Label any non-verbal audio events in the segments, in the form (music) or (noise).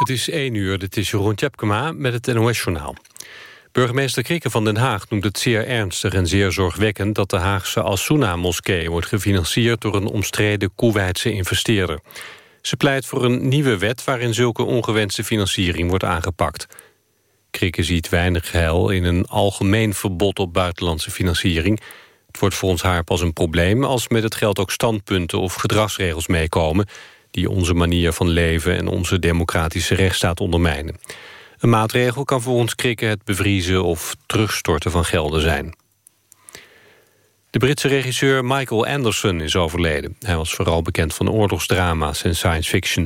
Het is 1 uur, dit is Jeroen Tjepkema met het NOS-journaal. Burgemeester Krikke van Den Haag noemt het zeer ernstig en zeer zorgwekkend... dat de Haagse Al-Suna-moskee wordt gefinancierd... door een omstreden Koeweitse investeerder. Ze pleit voor een nieuwe wet waarin zulke ongewenste financiering wordt aangepakt. Krikke ziet weinig heil in een algemeen verbod op buitenlandse financiering. Het wordt volgens haar pas een probleem als met het geld ook standpunten of gedragsregels meekomen die onze manier van leven en onze democratische rechtsstaat ondermijnen. Een maatregel kan voor ons krikken het bevriezen of terugstorten van gelden zijn. De Britse regisseur Michael Anderson is overleden. Hij was vooral bekend van oorlogsdrama's en science fiction.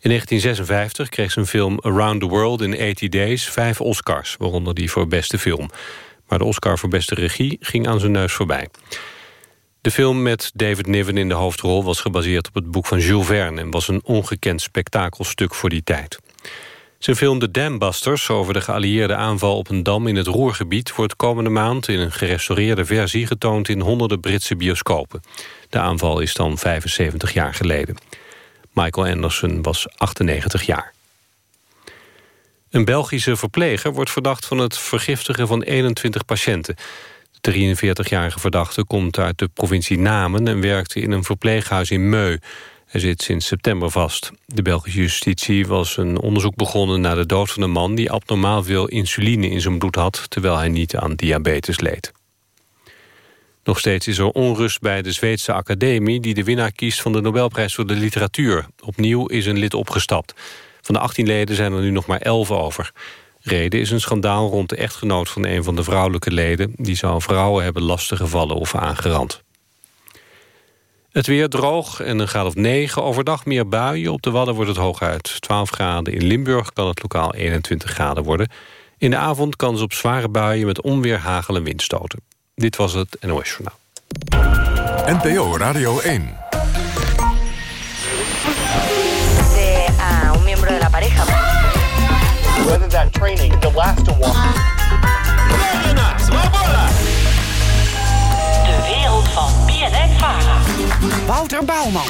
In 1956 kreeg zijn film Around the World in 80 Days vijf Oscars... waaronder die voor beste film. Maar de Oscar voor beste regie ging aan zijn neus voorbij. De film met David Niven in de hoofdrol was gebaseerd op het boek van Jules Verne... en was een ongekend spektakelstuk voor die tijd. Zijn film The Dambusters over de geallieerde aanval op een dam in het Roergebied... wordt komende maand in een gerestaureerde versie getoond in honderden Britse bioscopen. De aanval is dan 75 jaar geleden. Michael Anderson was 98 jaar. Een Belgische verpleger wordt verdacht van het vergiftigen van 21 patiënten. De 43-jarige verdachte komt uit de provincie Namen... en werkte in een verpleeghuis in Meu. Hij zit sinds september vast. De Belgische justitie was een onderzoek begonnen naar de dood van een man... die abnormaal veel insuline in zijn bloed had... terwijl hij niet aan diabetes leed. Nog steeds is er onrust bij de Zweedse academie... die de winnaar kiest van de Nobelprijs voor de literatuur. Opnieuw is een lid opgestapt. Van de 18 leden zijn er nu nog maar 11 over. Reden is een schandaal rond de echtgenoot van een van de vrouwelijke leden. Die zou vrouwen hebben lastiggevallen of aangerand. Het weer droog en een graad of 9. Overdag meer buien. Op de Wadden wordt het hooguit 12 graden. In Limburg kan het lokaal 21 graden worden. In de avond kans op zware buien met onweer, hagel en windstoten. Dit was het NOS Journaal. NPO Radio 1. Whether that training will last a while. De wereld van BNN Vara. Wouter Bouwman.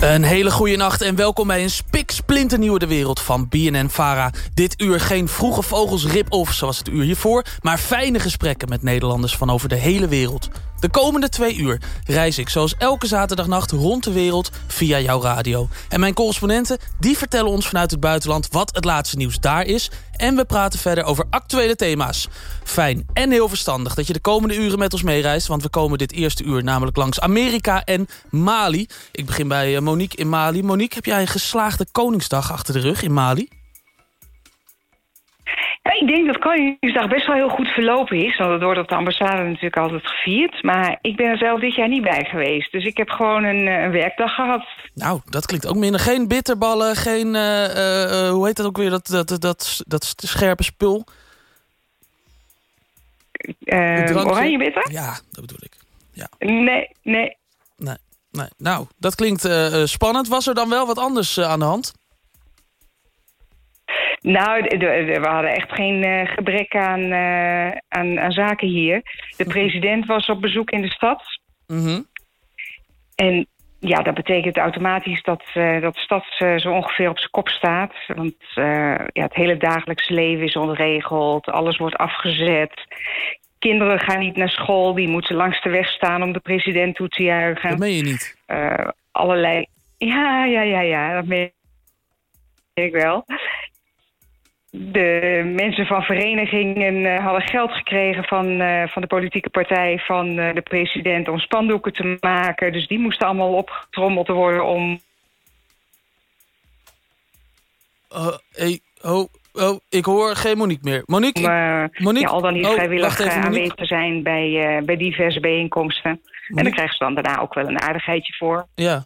Een hele goede nacht en welkom bij een spiksplinternieuwe De Wereld van BNN Vara. Dit uur geen vroege vogels rip-off zoals het uur hiervoor... maar fijne gesprekken met Nederlanders van over de hele wereld. De komende twee uur reis ik zoals elke zaterdagnacht rond de wereld via jouw radio. En mijn correspondenten die vertellen ons vanuit het buitenland wat het laatste nieuws daar is. En we praten verder over actuele thema's. Fijn en heel verstandig dat je de komende uren met ons meereist. Want we komen dit eerste uur namelijk langs Amerika en Mali. Ik begin bij eh, Monique in Mali. Monique, heb jij een geslaagde Koningsdag achter de rug in Mali? Ik denk dat Koningsdag best wel heel goed verlopen is. Want het wordt op de ambassade natuurlijk altijd gevierd. Maar ik ben er zelf dit jaar niet bij geweest. Dus ik heb gewoon een, eh, een werkdag gehad. Nou, dat klinkt ook minder. Geen bitterballen, geen... eh, eh, hoe heet dat ook weer? Dat, dat, dat, dat, scherpe spul. Drankje? oranje bitter? Ja, dat bedoel ik. Ja, Nee, nee. nee, nee. Nou, dat klinkt spannend. Was er dan wel wat anders aan de hand? Nou, we hadden echt geen eh, gebrek aan, eh, aan, aan zaken hier. De president was op bezoek in de stad. Mhm. En ja, dat betekent automatisch dat, eh, dat de stad zo ongeveer op zijn kop staat. Want ja, het hele dagelijkse leven is onregeld. Alles wordt afgezet. Kinderen gaan niet naar school. Die moeten langs de weg staan om de president toe te juichen. Dat meen je niet. Allerlei... Ja, ja, ja, ja, dat meen ik wel. De mensen van verenigingen eh, hadden geld gekregen van, eh, van de politieke partij van eh, de president om spandoeken te maken. Dus die moesten allemaal opgetrommeld worden om... Hey, oh, oh, ik hoor geen Monique meer. Monique, ik- Monique? ja, al dan niet Oh, vrijwillig even, aanwezig te zijn bij, bij diverse bijeenkomsten. En dan krijgen ze dan daarna ook wel een aardigheidje voor. ja.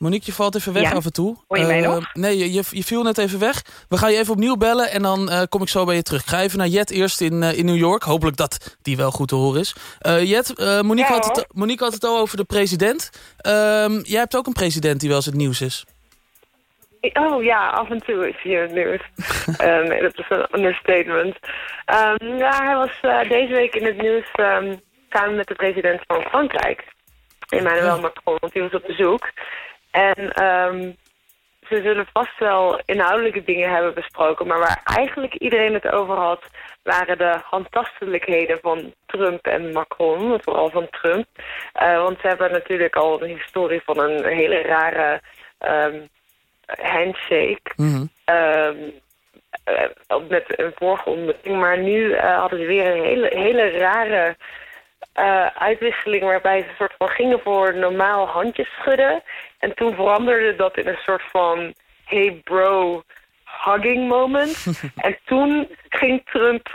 Monique, je valt even weg Ja? af en toe. Hoor je mij Eh, nog? Nee, je, je, viel net even weg. We gaan je even opnieuw bellen en dan eh, kom ik zo bij je terug. Ik ga even naar Jet eerst in, eh, in New York. Hopelijk dat die wel goed te horen is. Jet, Monique, Ja, had het. Monique had het al over de president. Ehm, jij hebt ook een president die wel eens het nieuws is. Oh ja, af en toe is hier het nieuws. (laughs) Eh, nee, dat is een understatement. Ehm, ja, hij was deze week in het nieuws ehm, samen met de president van Frankrijk. Emmanuel Macron, want die was op bezoek. En ehm, ze zullen vast wel inhoudelijke dingen hebben besproken. Maar waar eigenlijk iedereen het over had, waren de handtastelijkheden van Trump en Macron. Vooral van Trump. Uh, want ze hebben natuurlijk al een historie van een hele rare um, handshake. Um, uh, met een vorige ontmoeting. Maar nu uh, hadden ze weer een hele, hele rare uh, uitwisseling... waarbij ze een soort van gingen voor normaal handjes schudden. En toen veranderde dat in een soort van... hey bro, hugging moment. (laughs) en toen ging Trump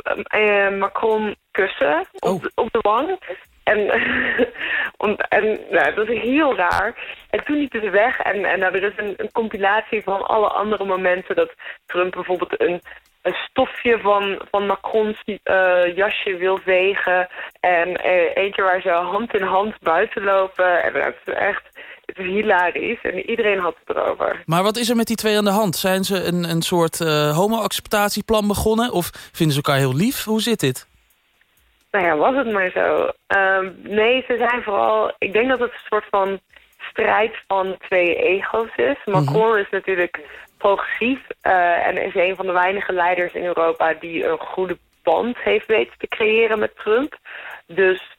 Macron kussen op, oh. de, op de wang. En, (laughs) en nou, dat is heel raar. En toen liepen ze weg. En, en nou, er is een, een, compilatie van alle andere momenten... dat Trump bijvoorbeeld een, een stofje van, van Macrons uh, jasje wil vegen. En uh, eentje waar ze hand in hand buiten lopen. En dat is echt... Het is hilarisch en iedereen had het erover. Maar wat is er met die twee aan de hand? Zijn ze een, een soort uh, homo-acceptatieplan begonnen? Of vinden ze elkaar heel lief? Hoe zit dit? Nou ja, was het maar zo. Um, nee, ze zijn vooral... Ik denk dat het een soort van strijd van twee ego's is. Macron mm -hmm. is natuurlijk progressief uh, en is een van de weinige leiders in Europa die een goede band heeft weten te creëren met Trump. Dus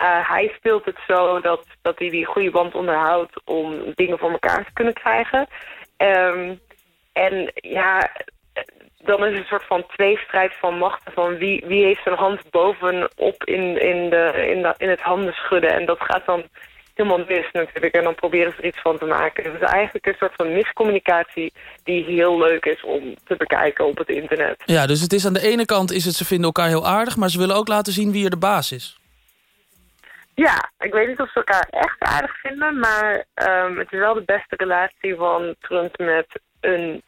uh, hij speelt het zo dat, dat hij die goede band onderhoudt om dingen voor elkaar te kunnen krijgen. Um, en ja, dan is het een soort van tweestrijd van machten. Van wie, wie heeft zijn hand bovenop in, in, de, in, de, in het handen schudden. En dat gaat dan helemaal mis natuurlijk. En dan proberen ze er iets van te maken. Dus het is eigenlijk een soort van miscommunicatie die heel leuk is om te bekijken op het internet. Ja, dus het is aan de ene kant is het ze vinden elkaar heel aardig... maar ze willen ook laten zien wie er de baas is. Ja, ik weet niet of ze elkaar echt aardig vinden... maar um, het is wel de beste relatie van Trump met een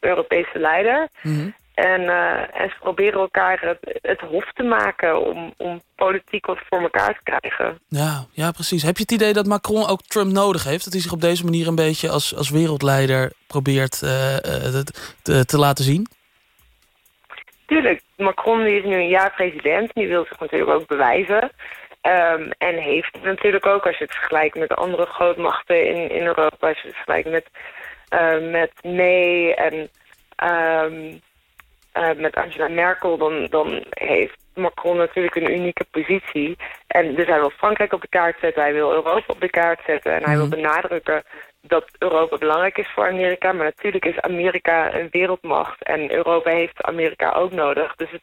Europese leider. Mm -hmm. En, uh, en ze proberen elkaar het, het hof te maken om, om politiek wat voor elkaar te krijgen. Ja, ja, precies. Heb je het idee dat Macron ook Trump nodig heeft? Dat hij zich op deze manier een beetje als, als wereldleider probeert uh, uh, te, te laten zien? Tuurlijk. Macron die is nu een jaar president. Die wil zich natuurlijk ook bewijzen. Um, en heeft natuurlijk ook, als je het vergelijkt met de andere grootmachten in, in Europa... als je het vergelijkt met, uh, met May en um, uh, met Angela Merkel... Dan, dan heeft Macron natuurlijk een unieke positie. En dus hij wil Frankrijk op de kaart zetten, hij wil Europa op de kaart zetten... en hij wil benadrukken dat Europa belangrijk is voor Amerika. Maar natuurlijk is Amerika een wereldmacht en Europa heeft Amerika ook nodig. Dus het,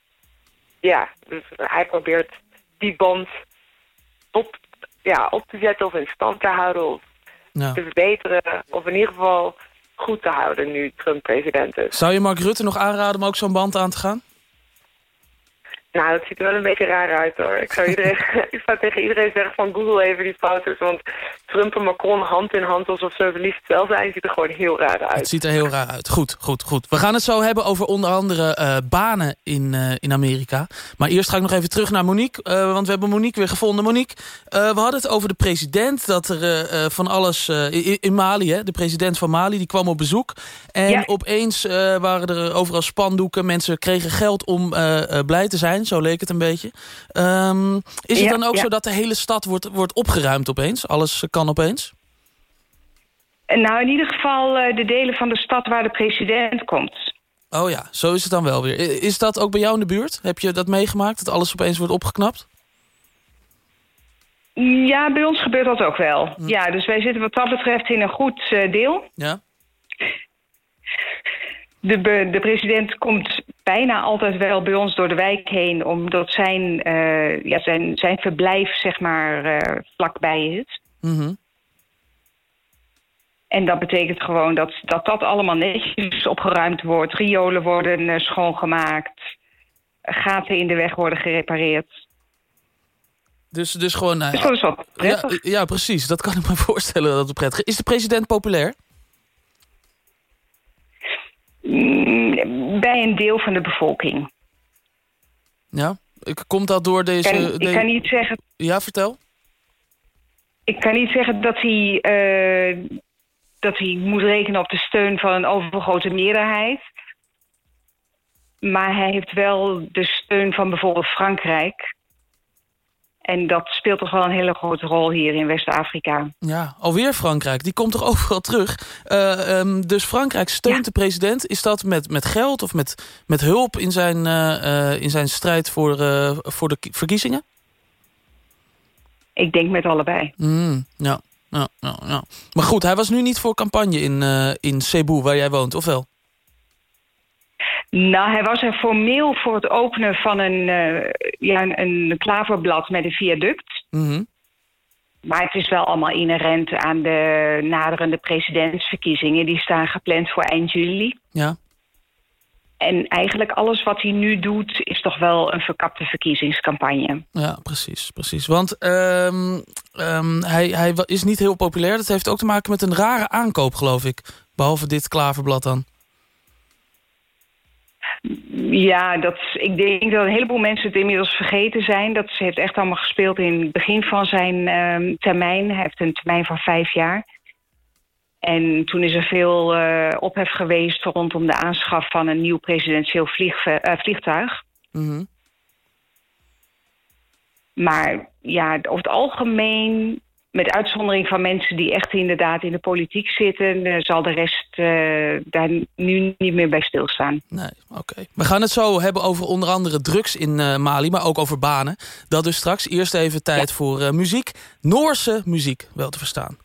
ja, dus hij probeert die band op, ja, op te zetten of in stand te houden of ja. te verbeteren. Of in ieder geval goed te houden nu Trump president is. Zou je Mark Rutte nog aanraden om ook zo'n band aan te gaan? Nou, dat ziet er wel een beetje raar uit hoor. Ik zou, iedereen, (laughs) (laughs) ik zou tegen iedereen zeggen van Google even die foto's. Want Trump en Macron hand in hand alsof ze verliefd wel zijn, ziet er gewoon heel raar uit. Het ziet er heel raar uit. Goed, goed, goed. We gaan het zo hebben over onder andere uh, banen in, uh, in Amerika. Maar eerst ga ik nog even terug naar Monique. Uh, want we hebben Monique weer gevonden. Monique, we hadden het over de president. Dat er van alles in, in, Mali, hè, de president van Mali, die kwam op bezoek. En Ja. opeens waren er overal spandoeken. Mensen kregen geld om blij te zijn. Zo leek het een beetje. Um, is het Ja, dan ook ja. zo dat de hele stad wordt, wordt opgeruimd opeens? Alles kan opeens? Nou, in ieder geval eh, de delen van de stad waar de president komt. Oh ja, zo is het dan wel weer. Is dat ook bij jou in de buurt? Heb je dat meegemaakt, dat alles opeens wordt opgeknapt? Ja, bij ons gebeurt dat ook wel. Ja, dus wij zitten wat dat betreft in een goed eh, deel. Ja? De, be- de president komt bijna altijd wel bij ons door de wijk heen... omdat zijn, eh, ja, zijn, zijn verblijf zeg maar eh, vlakbij is. Mhm. En dat betekent gewoon dat, dat dat allemaal netjes opgeruimd wordt. Riolen worden eh, schoongemaakt. Gaten in de weg worden gerepareerd. Dus, dus gewoon... Dus ja, dat is wel ja, prettig. ja, precies. Dat kan ik me voorstellen dat het prettig is. Is de president populair? Mm, Bij een deel van de bevolking. Ja? Ik- Komt dat door deze... Ik de- kan niet zeggen Ja, vertel. ik kan niet zeggen dat hij, eh, dat hij moet rekenen op de steun van een overgrote meerderheid. Maar hij heeft wel de steun van bijvoorbeeld Frankrijk. En dat speelt toch wel een hele grote rol hier in West-Afrika. Ja, alweer Frankrijk. Die komt toch overal terug. Uh, um, dus Frankrijk steunt ja. de president. Is dat met, met geld of met, met hulp in zijn, uh, in zijn strijd voor, voor de verkiezingen? Ik denk met allebei. Mm, ja, ja, ja, ja. Maar goed, hij was nu niet voor campagne in, in Cebu, waar jij woont, of wel? Nou, hij was er formeel voor het openen van een, uh, ja, een, een klaverblad met een viaduct. Mm -hmm. Maar het is wel allemaal inherent aan de naderende presidentsverkiezingen. Die staan gepland voor eind juli. Ja. En eigenlijk alles wat hij nu doet... is toch wel een verkapte verkiezingscampagne. Ja, precies. precies. Want um, um, hij, hij is niet heel populair. Dat heeft ook te maken met een rare aankoop, geloof ik. Behalve dit klaverblad dan. Ja, dat, ik denk dat een heleboel mensen het inmiddels vergeten zijn. Dat heeft echt allemaal gespeeld in het begin van zijn uh, termijn. Hij heeft een termijn van vijf jaar. En toen is er veel uh, ophef geweest rondom de aanschaf van een nieuw presidentieel vlieg, uh, vliegtuig. Mm -hmm. Maar ja, over het algemeen met uitzondering van mensen die echt inderdaad in de politiek zitten, eh, zal de rest eh, daar nu niet meer bij stilstaan. Nee, oké. We gaan het zo hebben over onder andere drugs in eh, Mali, maar ook over banen. Dat dus straks. Eerst even tijd voor muziek. Noorse muziek, wel te verstaan.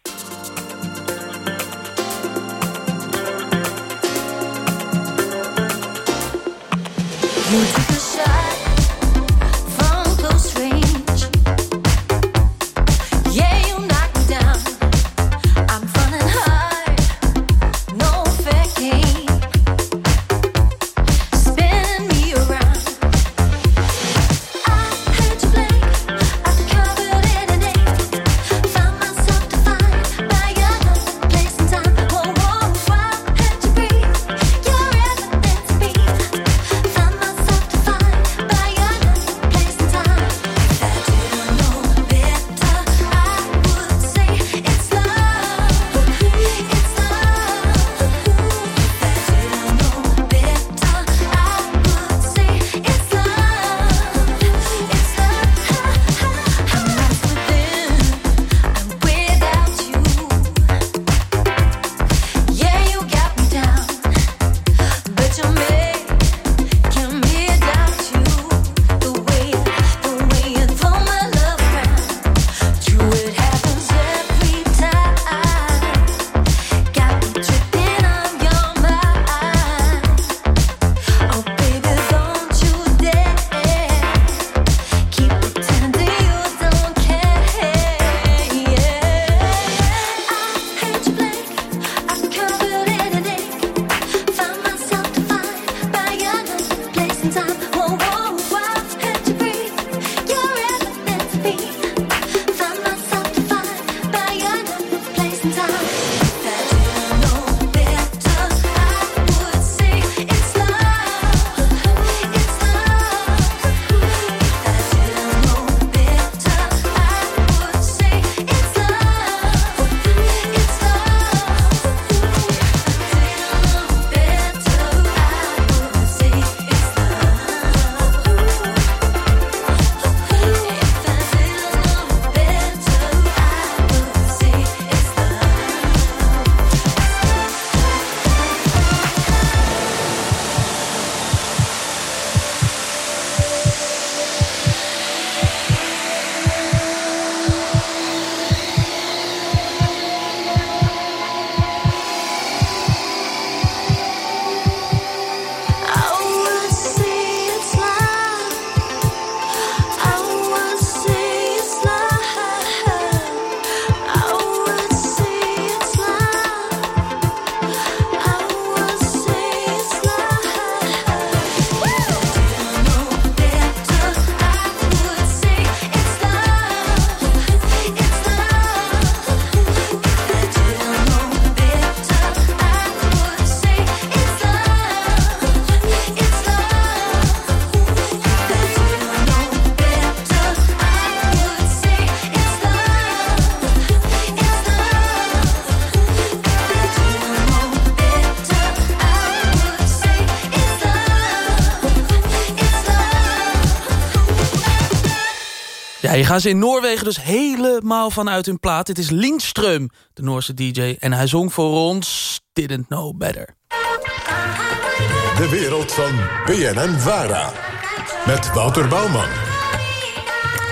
Gaat ze in Noorwegen dus helemaal vanuit hun plaat. Dit is Lindström, de Noorse DJ. En hij zong voor ons Didn't Know Better. De wereld van BNN Vara. Met Wouter Bouwman.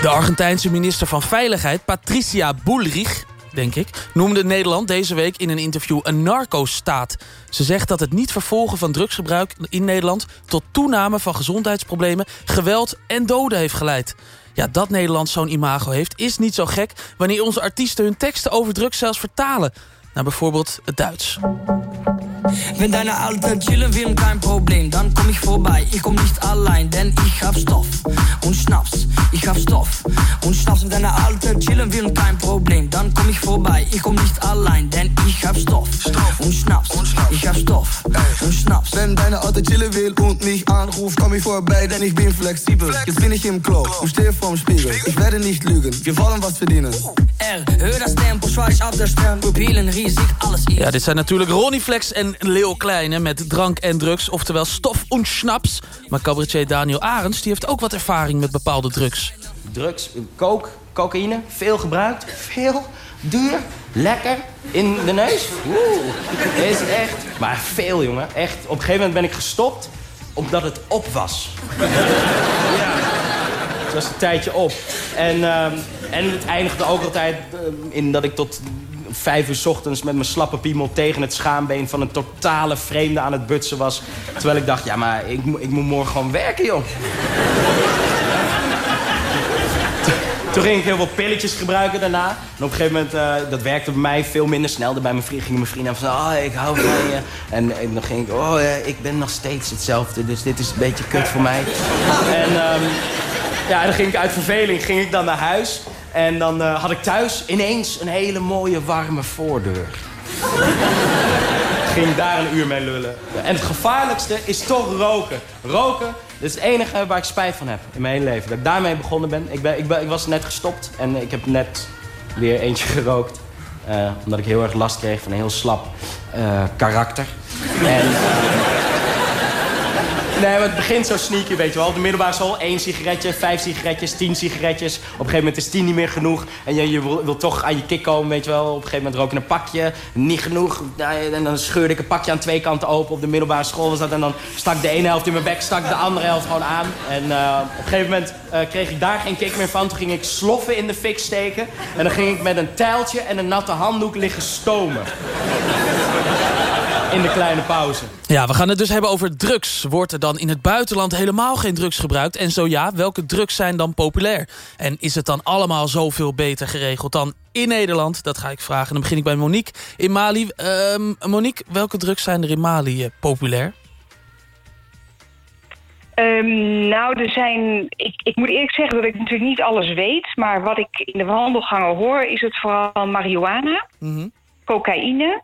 De Argentijnse minister van Veiligheid, Patricia Bullrich denk ik, noemde Nederland deze week in een interview een narco-staat. Ze zegt dat het niet vervolgen van drugsgebruik in Nederland... tot toename van gezondheidsproblemen, geweld en doden heeft geleid. Ja, dat Nederland zo'n imago heeft, is niet zo gek... wanneer onze artiesten hun teksten over drugs zelfs vertalen. Naar bijvoorbeeld het Duits. Wenn deine Alte chillen will, kein Problem, dann komm ich vorbei. Ich komm nicht allein, denn ich hab Stoff und Schnaps. Ich hab Stoff und Schnaps. Wenn deine Alte chillen will, kein Problem, dann komm ich vorbei. Ich komm nicht allein, denn ich hab Stoff, und Schnaps. Ich hab Stoff und Schnaps. Wenn deine Alte chillen will und mich anruft, komm ich vorbei, denn ich bin flexibel. Jetzt bin ich im Klo und stehe vorm Spiegel. Ich werde nicht lügen, wir wollen was verdienen. R, hör das Tempo, schweiß ab der Stern, Pupillen riesig, alles Ja, dit zijn natuurlijk Ronnie Flex en Leo Kleine met drank en drugs, oftewel stof en schnaps. Maar cabaretier Daniel Arends die heeft ook wat ervaring met bepaalde drugs. Drugs, coke, cocaïne, veel gebruikt, veel, duur, lekker, in de neus. Oeh, is echt, maar veel jongen, echt. Op een gegeven moment ben ik gestopt omdat het op was. ja, het was een tijdje op. En, ehm, en het eindigde ook altijd ehm, in dat ik tot vijf uur ochtends met mijn slappe piemel tegen het schaambeen van een totale vreemde aan het butsen was. Terwijl ik dacht, ja, maar ik, ik moet morgen gewoon werken, joh. Toen ging ik heel veel pilletjes gebruiken daarna. En op een gegeven moment, uh, dat werkte bij mij veel minder snel. Bij mijn vriend, gingen mijn vrienden van, oh, ik hou van je. En, en dan ging ik, oh, ja, ik ben nog steeds hetzelfde. Dus dit is een beetje kut voor mij. en um, ja, dan ging ik uit verveling ging ik dan naar huis. En dan uh, had ik thuis ineens een hele mooie warme voordeur. Ging daar een uur mee lullen. En het gevaarlijkste is toch roken. Roken, dat is het enige waar ik spijt van heb in mijn hele leven. Dat ik daarmee begonnen ben. Ik, ben, ik, ben, ik was net gestopt en ik heb net weer eentje (laughs) gerookt. Uh, omdat ik heel erg last kreeg van een heel slap uh, karakter. En... Nee, het begint zo sneaky, weet je wel. Op de middelbare school, één sigaretje, vijf sigaretjes, tien sigaretjes. Op een gegeven moment is tien niet meer genoeg. En je, wil, wil, toch aan je kick komen, weet je wel. Op een gegeven moment rook je een pakje, niet genoeg. En dan scheurde ik een pakje aan twee kanten open. Op de middelbare school was dat. En dan stak de ene helft in mijn bek, stak de andere helft gewoon aan. En uh, op een gegeven moment uh, kreeg ik daar geen kick meer van. Toen ging ik sloffen in de fik steken. En dan ging ik met een tijltje en een natte handdoek liggen stomen in de kleine pauze. Ja, we gaan het dus hebben over drugs. Wordt er dan in het buitenland helemaal geen drugs gebruikt? En zo ja, welke drugs zijn dan populair? En is het dan allemaal zoveel beter geregeld dan in Nederland? Dat ga ik vragen. En dan begin ik bij Monique in Mali. Uh, Monique, welke drugs zijn er in Mali uh, populair? Um, nou, er zijn. Ik, ik moet eerlijk zeggen dat ik natuurlijk niet alles weet. Maar wat ik in de wandelgangen hoor, is het vooral marihuana, mm -hmm. cocaïne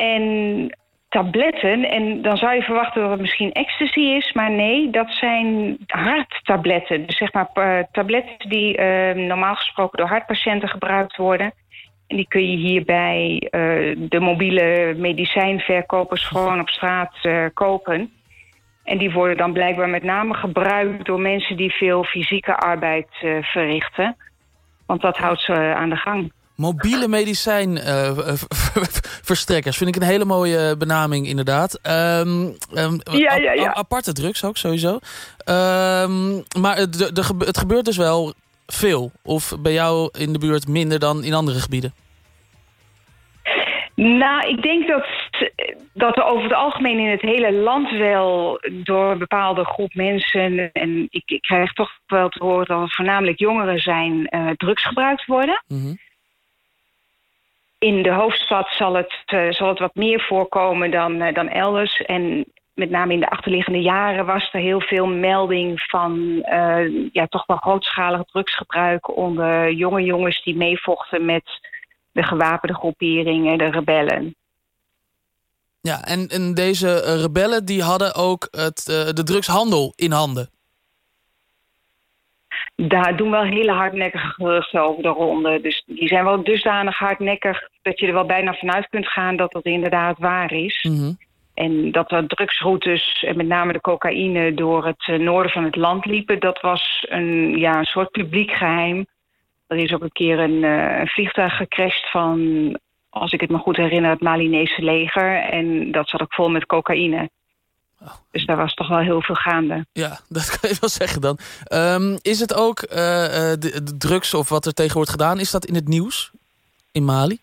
en tabletten. En dan zou je verwachten dat het misschien ecstasy is. Maar nee, dat zijn harttabletten. Dus zeg maar uh, tabletten die uh, normaal gesproken door hartpatiënten gebruikt worden. En die kun je hier bij uh, de mobiele medicijnverkopers gewoon op straat kopen. En die worden dan blijkbaar met name gebruikt door mensen die veel fysieke arbeid verrichten. Want dat houdt ze aan de gang. Mobiele medicijnverstrekkers. Uh, vind ik een hele mooie benaming inderdaad. Um, um, ja, ja, ja. Aparte drugs ook sowieso. Um, maar het, de, het gebeurt dus wel veel. Of bij jou in de buurt minder dan in andere gebieden? Nou, ik denk dat, dat er over het algemeen in het hele land wel door een bepaalde groep mensen... en ik, ik krijg toch wel te horen dat het voornamelijk jongeren zijn... Uh, drugs gebruikt worden... Mm -hmm. In de hoofdstad zal het, uh, zal het wat meer voorkomen dan, uh, dan elders. En met name in de achterliggende jaren was er heel veel melding van uh, ja, toch wel grootschalig drugsgebruik onder jonge jongens die meevochten met de gewapende groeperingen, de rebellen. Ja, en, en deze rebellen die hadden ook het, de drugshandel in handen daar doen wel hele hardnekkige geruchten over de ronde. Dus die zijn wel dusdanig hardnekkig dat je er wel bijna vanuit kunt gaan dat dat inderdaad waar is. Mm -hmm. En dat er drugsroutes, en met name de cocaïne, door het noorden van het land liepen, dat was een, ja, een soort publiek geheim. Er is ook een keer een, een vliegtuig gecrashed van, als ik het me goed herinner, het Malinese leger. En dat zat ook vol met cocaïne. Oh. Dus daar was toch wel heel veel gaande. Ja, (laughs) dat kan je wel zeggen dan. Um, is het ook uh, de, de, drugs of wat er tegen wordt gedaan... is dat in het nieuws in Mali?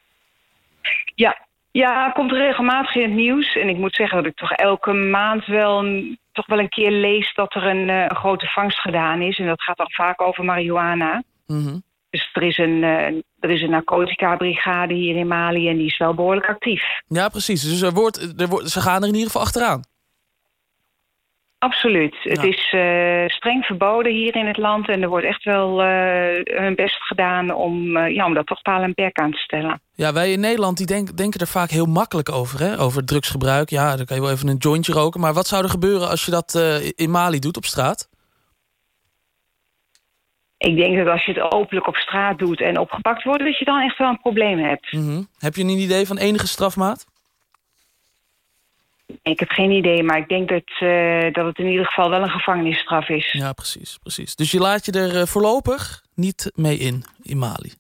Ja, ja, komt regelmatig in het nieuws. En ik moet zeggen dat ik toch elke maand wel, toch wel een keer lees... dat er een, een grote vangst gedaan is. En dat gaat dan vaak over marihuana. Mm Dus er is een, er is een narcotica-brigade hier in Mali... en die is wel behoorlijk actief. Ja, precies. Dus er wordt, er wordt, ze gaan er in ieder geval achteraan. Absoluut. Het is uh, streng verboden hier in het land... en er wordt echt wel uh, hun best gedaan om, uh, ja, om dat toch paal en perk aan te stellen. Ja, wij in Nederland die denk, denken er vaak heel makkelijk over, hè? over drugsgebruik. Ja, dan kan je wel even een jointje roken. Maar wat zou er gebeuren als je dat in Mali doet op straat? Ik denk dat als je het openlijk op straat doet en opgepakt wordt... dat je dan echt wel een probleem hebt. Mm -hmm. Heb je een idee van enige strafmaat? Ik heb geen idee, maar ik denk dat, uh, dat het in ieder geval wel een gevangenisstraf is. Ja, precies, precies. Dus je laat je er uh, voorlopig niet mee in, in Mali?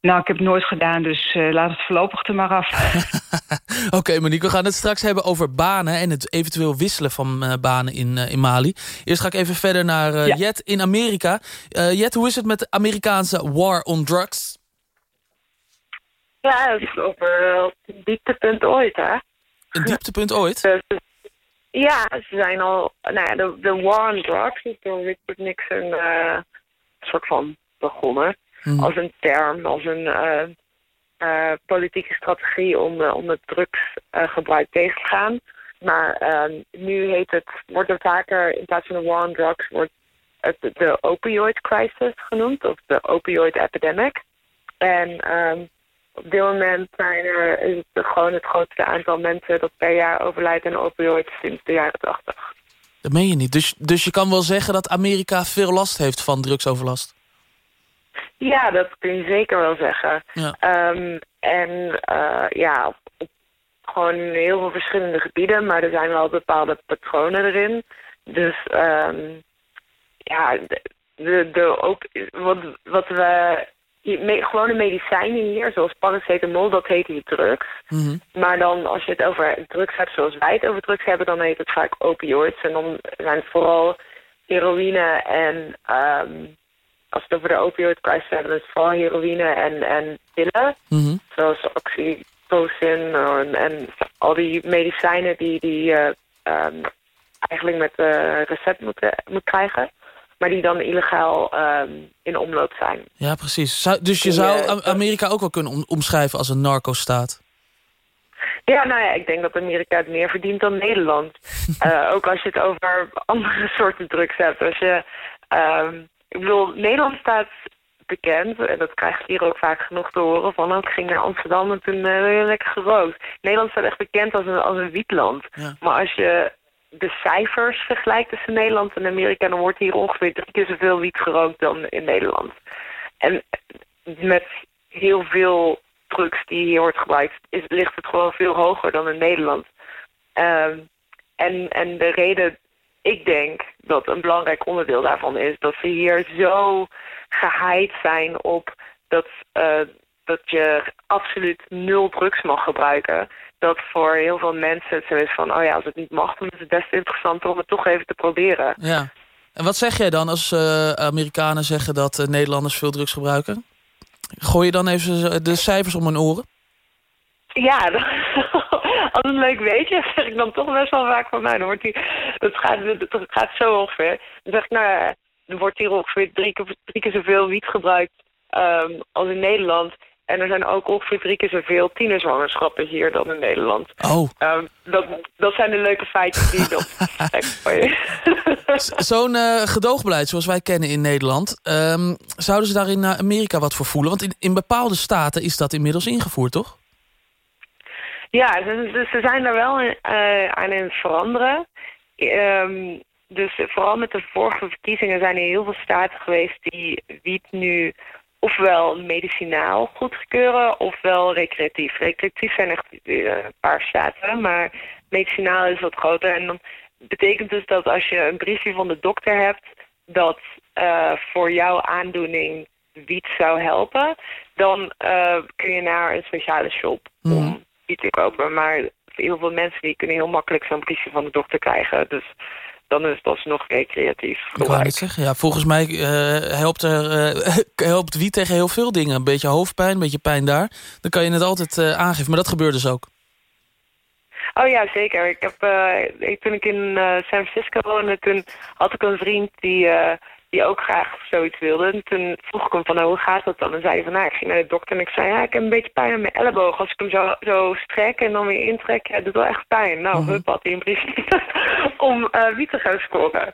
Nou, ik heb het nooit gedaan, dus uh, laat het voorlopig er maar af. (laughs) Oké, okay, Monique, we gaan het straks hebben over banen... en het eventueel wisselen van banen in, in Mali. Eerst ga ik even verder naar ja. Jet in Amerika. Jet, hoe is het met de Amerikaanse war on drugs? Ja, het is over het dieptepunt ooit, hè? Een dieptepunt ooit? Dus, ja, ze zijn al... Nou ja, de, de war on drugs is door Richard Nixon uh, soort van begonnen. Hmm. Als een term, als een uh, uh, politieke strategie om, om het drugsgebruik tegen te gaan. Maar ehm, nu heet het, wordt er vaker in plaats van de war on drugs... wordt het de opioid crisis genoemd, of de opioid epidemic. En... Um, op dit moment zijn er, is het gewoon het grootste aantal mensen dat per jaar overlijdt aan opioids sinds de jaren 80. Dat meen je niet. Dus, dus je kan wel zeggen dat Amerika veel last heeft van drugsoverlast? Ja, dat kun je zeker wel zeggen. Ja. Um, en uh, ja, op, op, gewoon in heel veel verschillende gebieden, maar er zijn wel bepaalde patronen erin. Dus um, ja, de, de, de, ook, wat, wat we me, gewone medicijnen hier, zoals paracetamol, dat heet hier drugs. Mm Maar dan als je het over drugs hebt zoals wij het over drugs hebben, dan heet het vaak opioids. En dan zijn het vooral heroïne en um, als we het over de opioid-crisis hebben, dan is het vooral heroïne en, en pillen. Mm Zoals oxytocin en, en, al die medicijnen die, die uh, um, eigenlijk met uh, recept moeten moet krijgen maar die dan illegaal um, in omloop zijn. Ja, precies. Zou, dus je zou uh, Amerika ook wel kunnen om, omschrijven als een narco-staat? Ja, nou ja, ik denk dat Amerika het meer verdient dan Nederland. uh, (laughs) ook als je het over andere (laughs) soorten drugs hebt. Als je, um, ik bedoel, Nederland staat bekend, en dat krijg ik hier ook vaak genoeg te horen, van ook ging naar Amsterdam en toen uh, lekker gerookt. Nederland staat echt bekend als een, als een wietland. Ja. Maar als je de cijfers vergelijkt tussen Nederland en Amerika... dan wordt hier ongeveer drie keer zoveel wiet gerookt dan in Nederland. En met heel veel drugs die hier wordt gebruikt... Is, ligt het gewoon veel hoger dan in Nederland. Um, en, en de reden, ik denk dat een belangrijk onderdeel daarvan is... dat ze hier zo geheid zijn op dat, uh, dat je absoluut nul drugs mag gebruiken dat voor heel veel mensen het zo is van... oh ja, als het niet mag, dan is het best interessant om het toch even te proberen. Ja. En wat zeg jij dan als uh, Amerikanen zeggen dat uh, Nederlanders veel drugs gebruiken? Gooi je dan even de cijfers om hun oren? Ja, (laughs) dat, als een leuk weetje zeg ik dan toch best wel vaak van... nou, dan wordt die, dat, gaat, dat gaat zo ongeveer. Dan zeg ik, nou ja, er wordt hier ongeveer drie keer, drie keer zoveel wiet gebruikt um, als in Nederland... En er zijn ook ongeveer drie keer zoveel tienerzwangerschappen hier dan in Nederland. Oh. Um, dat, dat zijn de leuke feitjes die ik op (laughs) Zo'n uh, gedoogbeleid zoals wij kennen in Nederland... Um, zouden ze daar in eh, Amerika wat voor voelen? Want in, in bepaalde staten is dat inmiddels ingevoerd, toch? Ja, ze, ze zijn er wel in, uh, aan in het veranderen. Um, dus vooral met de vorige verkiezingen zijn er heel veel staten geweest... die wiet nu ofwel medicinaal goedkeuren ofwel recreatief. Recreatief zijn echt uh, een paar staten, maar medicinaal is wat groter. En dan betekent dus dat als je een briefje van de dokter hebt... dat eh, voor jouw aandoening wiet zou helpen, dan uh, kun je naar een speciale shop om Mhm. wiet te kopen. Maar heel veel mensen die kunnen heel makkelijk zo'n briefje van de dokter krijgen. Dus dan is het alsnog recreatief. Ik wou zeggen, ja, volgens mij eh, helpt, er, eh, (laughs) helpt wiet tegen heel veel dingen. Een beetje hoofdpijn, een beetje pijn daar. Dan kan je het altijd eh, aangeven, maar dat gebeurt dus ook. Oh ja, zeker. Ik heb, eh, ik, toen ik in San Francisco woonde, toen had ik een vriend die, die ook graag zoiets wilde. En toen vroeg ik hem van, nou, hoe gaat dat dan? En zei hij van, nou, ik ging naar de dokter en ik zei, ja, ik heb een beetje pijn aan mijn elleboog. Als ik hem zo, zo strek en dan weer intrek, ja, dat doet wel echt pijn. Nou, hup, had hij een (laughs) om eh wiet te gaan scoren.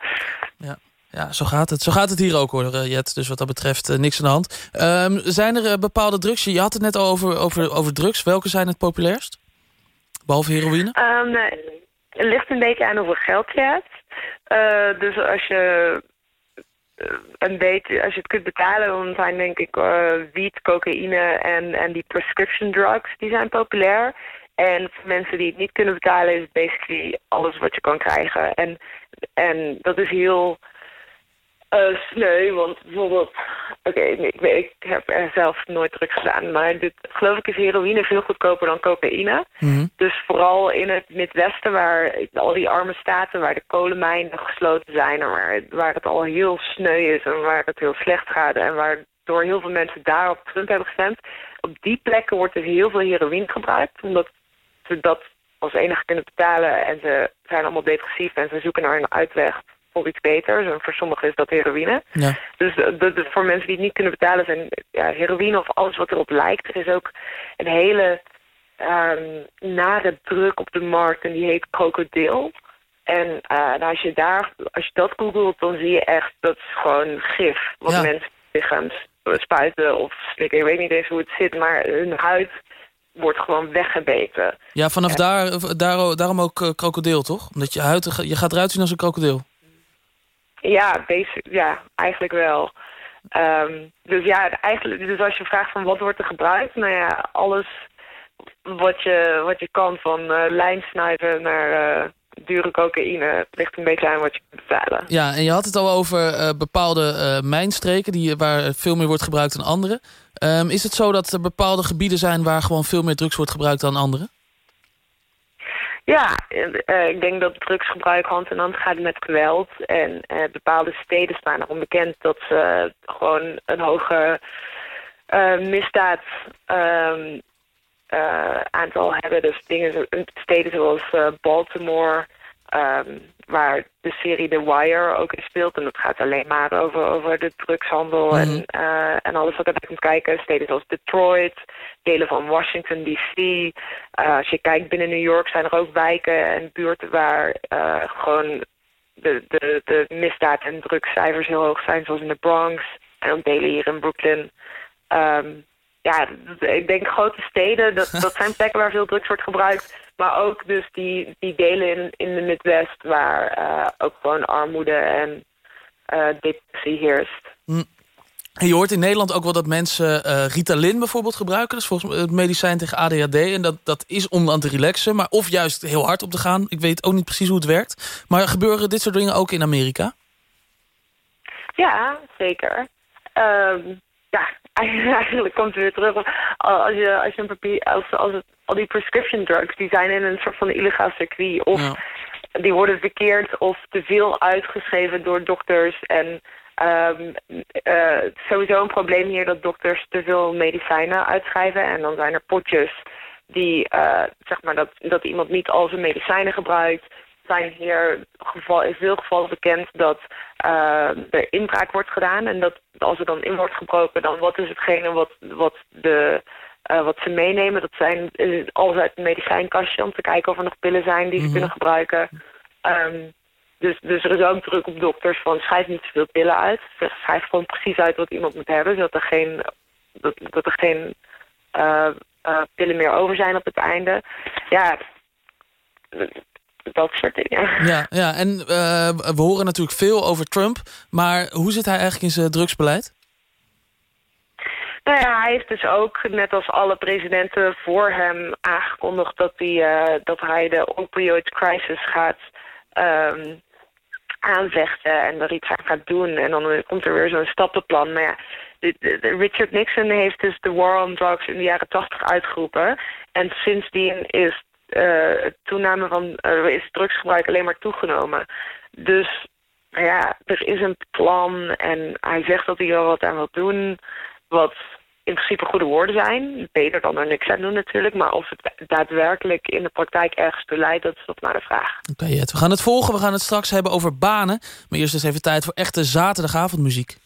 Ja, zo gaat het. Zo gaat het hier ook hoor, eh, Jet. Dus wat dat betreft eh, niks aan de hand. Ehm, zijn er bepaalde drugs? Je had het net al over, over, over drugs. Welke zijn het populairst? Behalve heroïne? Ehm, het ligt een beetje aan hoeveel geld je hebt. Dus als je een beetje, als je het kunt betalen, dan zijn denk ik eh, wiet, cocaïne en, en die prescription drugs, die zijn populair. En voor mensen die het niet kunnen betalen, is het basically alles wat je kan krijgen. En, en dat is heel eh sneu, want bijvoorbeeld... Oké, ik, weet- ik heb er zelf nooit drugs gedaan, maar dit, geloof ik is heroïne veel goedkoper dan cocaïne. Dus vooral in het Midwesten, waar al die arme staten, waar de kolenmijnen gesloten zijn en waar, waar het al heel sneu is en waar het heel slecht gaat en waardoor heel veel mensen daar op Trump hebben gestemd. Op die plekken wordt er heel veel heroïne gebruikt, omdat ze dat als enige kunnen betalen en ze zijn allemaal depressief en ze zoeken naar een uitweg voor iets beters. En voor sommigen is dat heroïne. Ja. Dus de, de- de- voor mensen die het niet kunnen betalen zijn ja, heroïne of alles wat erop lijkt. Er is ook een hele ehm, nare druk op de markt en die heet krokodil. En eh, nou, als, je daar, als je dat googelt, dan zie je echt dat is gewoon gif. Wat Ja. mensen lichaams spuiten of. Ik weet niet eens hoe het zit, maar hun huid wordt gewoon weggebeten. Ja, vanaf daar, daar, daarom ook eh, krokodil, toch? Omdat je, huid, je gaat eruit zien als een krokodil. Ja, ja eigenlijk wel. Ehm, dus ja, eigenlijk, dus als je vraagt van wat wordt er gebruikt, nou ja, alles wat je, wat je kan, van eh lijnsnijden naar eh, dure cocaïne, ligt een beetje aan wat je kunt betalen. Ja, en je had het al over eh, bepaalde mijnstreken die, waar veel meer wordt gebruikt dan andere. Ehm, is het zo dat er bepaalde gebieden zijn waar gewoon veel meer drugs wordt gebruikt dan andere? Ja, eh, ik denk dat drugsgebruik hand in hand gaat met geweld. En eh, bepaalde steden staan erom bekend dat ze gewoon een hoge eh, misdaad ehm, eh, aantal hebben. Dus dingen, steden zoals Baltimore, ehm, waar de serie The Wire ook in speelt. En dat gaat alleen maar over, over de drugshandel en, eh, en alles wat erbij komt kijken. Steden zoals Detroit, delen van Washington D.C. Eh, als je kijkt binnen New York zijn er ook wijken en buurten waar eh, gewoon de, de, de misdaad- en drugscijfers heel hoog zijn, zoals in de Bronx en ook delen hier in Brooklyn. Ehm, ja, ik denk grote steden, dat, (laughs) dat zijn plekken waar veel drugs wordt gebruikt. Maar ook dus die, die delen in, in de Midwest waar eh, ook gewoon armoede en eh depressie heerst. En je hoort in Nederland ook wel dat mensen eh, Ritalin bijvoorbeeld gebruiken. Dat is volgens mij het medicijn tegen ADHD. En dat, dat is om aan te relaxen, maar of juist heel hard op te gaan. Ik weet ook niet precies hoe het werkt. Maar gebeuren dit soort dingen ook in Amerika? Ja, zeker. Ehm, ja, eigenlijk komt het weer terug. Als je, als je een papier, als, als het, al die prescription drugs, die zijn in een soort van illegaal circuit. Of die worden verkeerd of te veel uitgeschreven door dokters. En ehm eh, sowieso een probleem hier dat dokters te veel medicijnen uitschrijven. En dan zijn er potjes die, eh, zeg maar, dat, dat iemand niet al zijn medicijnen gebruikt zijn hier geval, in veel gevallen bekend dat eh, er inbraak wordt gedaan. En dat als er dan in wordt gebroken, dan wat is hetgene wat, wat, de, eh, wat ze meenemen. Dat zijn uh, alles uit het medicijnkastje om te kijken of er nog pillen zijn die ze kunnen gebruiken. Ehm, dus, dus er is ook druk op dokters van schrijf niet zoveel pillen uit. Schrijf gewoon precies uit wat iemand moet hebben, zodat er geen, dat, dat er geen eh, eh, pillen meer over zijn op het einde. Ja, dat soort dingen. Ja, ja en uh, we horen natuurlijk veel over Trump. Maar hoe zit hij eigenlijk in zijn drugsbeleid? Nou ja, hij heeft dus ook, net als alle presidenten voor hem, aangekondigd dat hij, uh, dat hij de opioid crisis gaat, um, aanvechten en er iets aan gaat doen. En dan komt er weer zo'n stappenplan. Maar ja, Richard Nixon heeft dus de war on drugs in de jaren tachtig uitgeroepen. En sindsdien is uh, toename van uh, is drugsgebruik alleen maar toegenomen. Dus ja, er is een plan en hij zegt dat hij er wat aan wil doen. Wat in principe goede woorden zijn. Beter dan er niks aan doen natuurlijk. Maar of het daadwerkelijk in de praktijk ergens toe leidt, dat is nog maar de vraag. Oké, we gaan het volgen. We gaan het straks hebben over banen. Maar eerst eens even tijd voor echte zaterdagavondmuziek.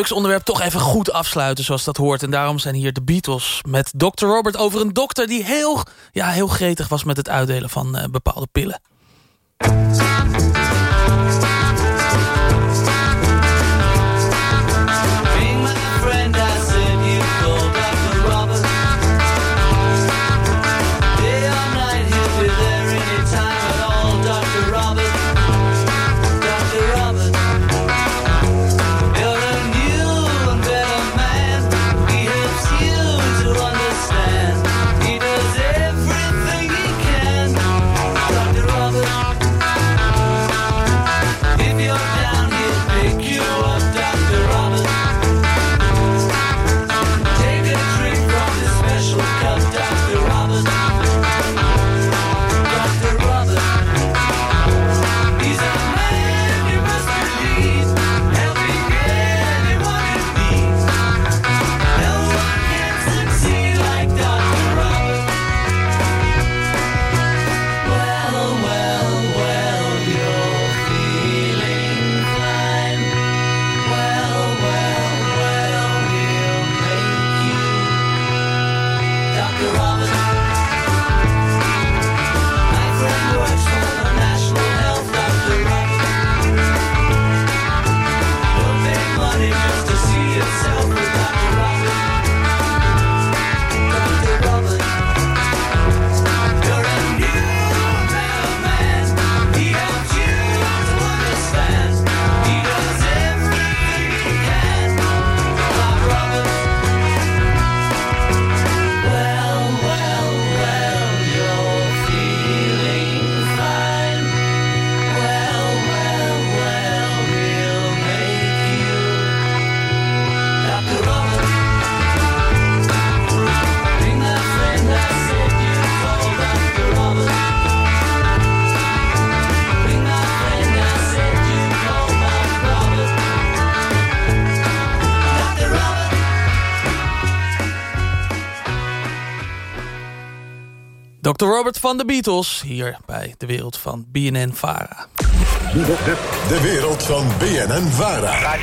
Drugsonderwerp toch even goed afsluiten zoals dat hoort. En daarom zijn hier de Beatles met Dr. Robert over een dokter... die heel, ja, heel gretig was met het uitdelen van uh, bepaalde pillen. Dr. Robert van de Beatles, hier bij de wereld van BNN Vara. De, wereld van BNN Vara.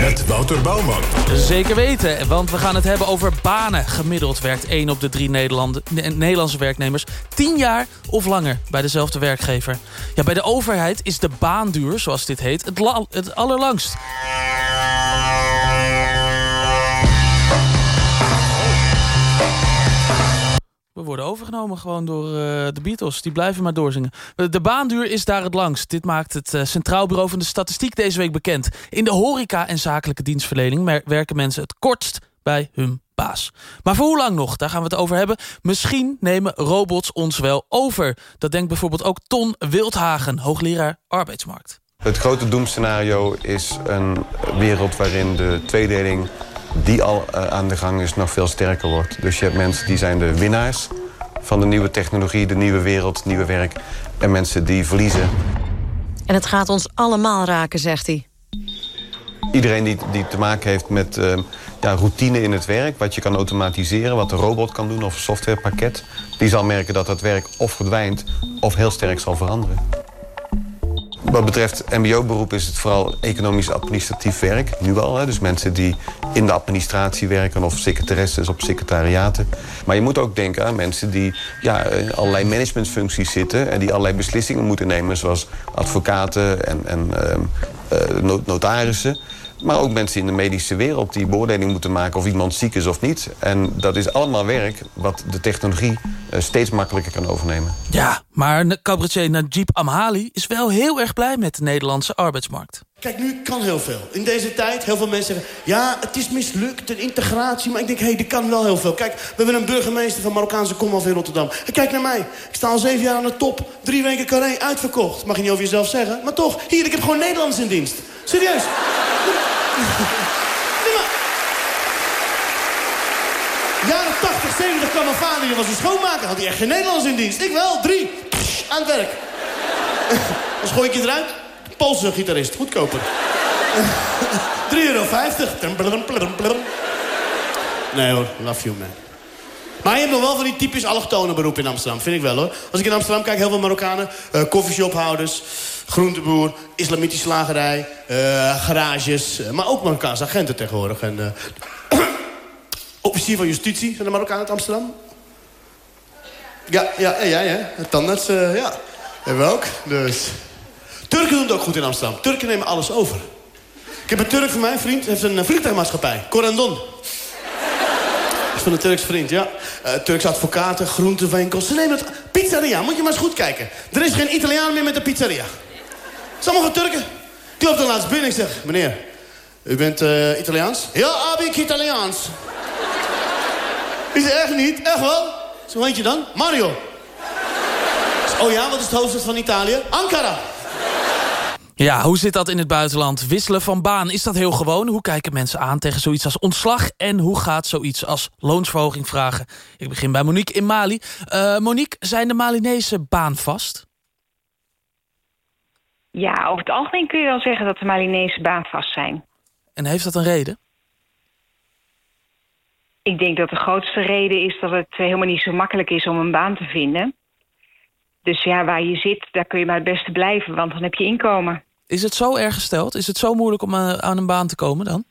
Met Wouter Bouwman. Zeker weten, want we gaan het hebben over banen. Gemiddeld werkt 1 op de 3 Nederlandse werknemers 10 jaar of langer bij dezelfde werkgever. Ja, bij de overheid is de baanduur, zoals dit heet, het, het allerlangst. We worden overgenomen gewoon door uh, de Beatles. Die blijven maar doorzingen. De baanduur is daar het langst. Dit maakt het uh, Centraal Bureau van de Statistiek deze week bekend. In de horeca en zakelijke dienstverlening werken mensen het kortst bij hun baas. Maar voor hoe lang nog? Daar gaan we het over hebben. Misschien nemen robots ons wel over. Dat denkt bijvoorbeeld ook Ton Wildhagen, hoogleraar arbeidsmarkt. Het grote doemscenario is een wereld waarin de tweedeling die al uh, aan de gang is, nog veel sterker wordt. Dus je hebt mensen die zijn de winnaars van de nieuwe technologie, de nieuwe wereld, het nieuwe werk. En mensen die verliezen. En het gaat ons allemaal raken, zegt hij. Iedereen die, die te maken heeft met uh, ja, routine in het werk... wat je kan automatiseren, wat de robot kan doen of een softwarepakket... die zal merken dat dat werk of verdwijnt of heel sterk zal veranderen. Wat betreft mbo-beroep is het vooral economisch-administratief werk. Nu al, hè? dus mensen die in de administratie werken... of secretaresses op secretariaten. Maar je moet ook denken aan mensen die ja, allerlei managementfuncties zitten... en die allerlei beslissingen moeten nemen... zoals advocaten en, en uh, notarissen... Maar ook mensen in de medische wereld die beoordeling moeten maken... of iemand ziek is of niet. En dat is allemaal werk wat de technologie uh, steeds makkelijker kan overnemen. Ja, maar cabaretier Najib Amhali is wel heel erg blij met de Nederlandse arbeidsmarkt. Kijk, nu kan heel veel. In deze tijd, heel veel mensen zeggen... ja, het is mislukt, de integratie. Maar ik denk, hé, hey, er kan wel heel veel. Kijk, we hebben een burgemeester van Marokkaanse komaf in Rotterdam. En kijk naar mij. Ik sta al zeven jaar aan de top. Drie weken carré uitverkocht. Mag je niet over jezelf zeggen. Maar toch, hier, ik heb gewoon Nederlands in dienst. Serieus. (laughs) Nee. Jaren 80, 70 kwam mijn vader, die was een schoonmaker. Had hij echt geen Nederlands in dienst. Ik wel, drie. aan het werk. Dan gooi ik je eruit. Poolse gitarist, goedkoper. 3,50 euro. Nee hoor, love you man. Maar je hebt nog wel van die typisch allochtone beroep in Amsterdam. Vind ik wel hoor. Als ik in Amsterdam kijk, heel veel Marokkanen. Uh, koffieshophouders, groenteboer, islamitische slagerij, uh, garages. Uh, maar ook Marokkaanse agenten tegenwoordig. En, (coughs) officier van justitie zijn de Marokkanen uit Amsterdam. Ja, ja, ja, ja. Tandarts, ja. Hebben we ook. Dus... Turken doen het ook goed in Amsterdam. Turken nemen alles over. Ik heb een Turk van mijn vriend, heeft een vliegtuigmaatschappij. Corandon. Dat is van een Turks vriend, ja. Uh, Turks advocaten, groentewinkels. Ze nemen het... Pizzeria, moet je maar eens goed kijken. Er is geen Italiaan meer met een pizzeria. Sommige Turken. Ik loop dan laatst binnen ik zeg... Meneer, u bent uh, Italiaans? Ja, ik Italiaans. Zeg, echt niet? Echt wel? Zo heet je dan? Mario. Oh ja, wat is het hoofdstad van Italië? Ankara. Ja, hoe zit dat in het buitenland? Wisselen van baan, is dat heel gewoon? Hoe kijken mensen aan tegen zoiets als ontslag? En hoe gaat zoiets als loonsverhoging vragen? Ik begin bij Monique in Mali. Uh, Monique, zijn de Malinese baan vast? Ja, over het algemeen kun je wel zeggen dat de Malinese baan vast zijn. En heeft dat een reden? Ik denk dat de grootste reden is dat het helemaal niet zo makkelijk is om een baan te vinden. Dus ja, waar je zit, daar kun je maar het beste blijven, want dan heb je inkomen. Is het zo erg gesteld? Is het zo moeilijk om eh, aan een baan te komen dan?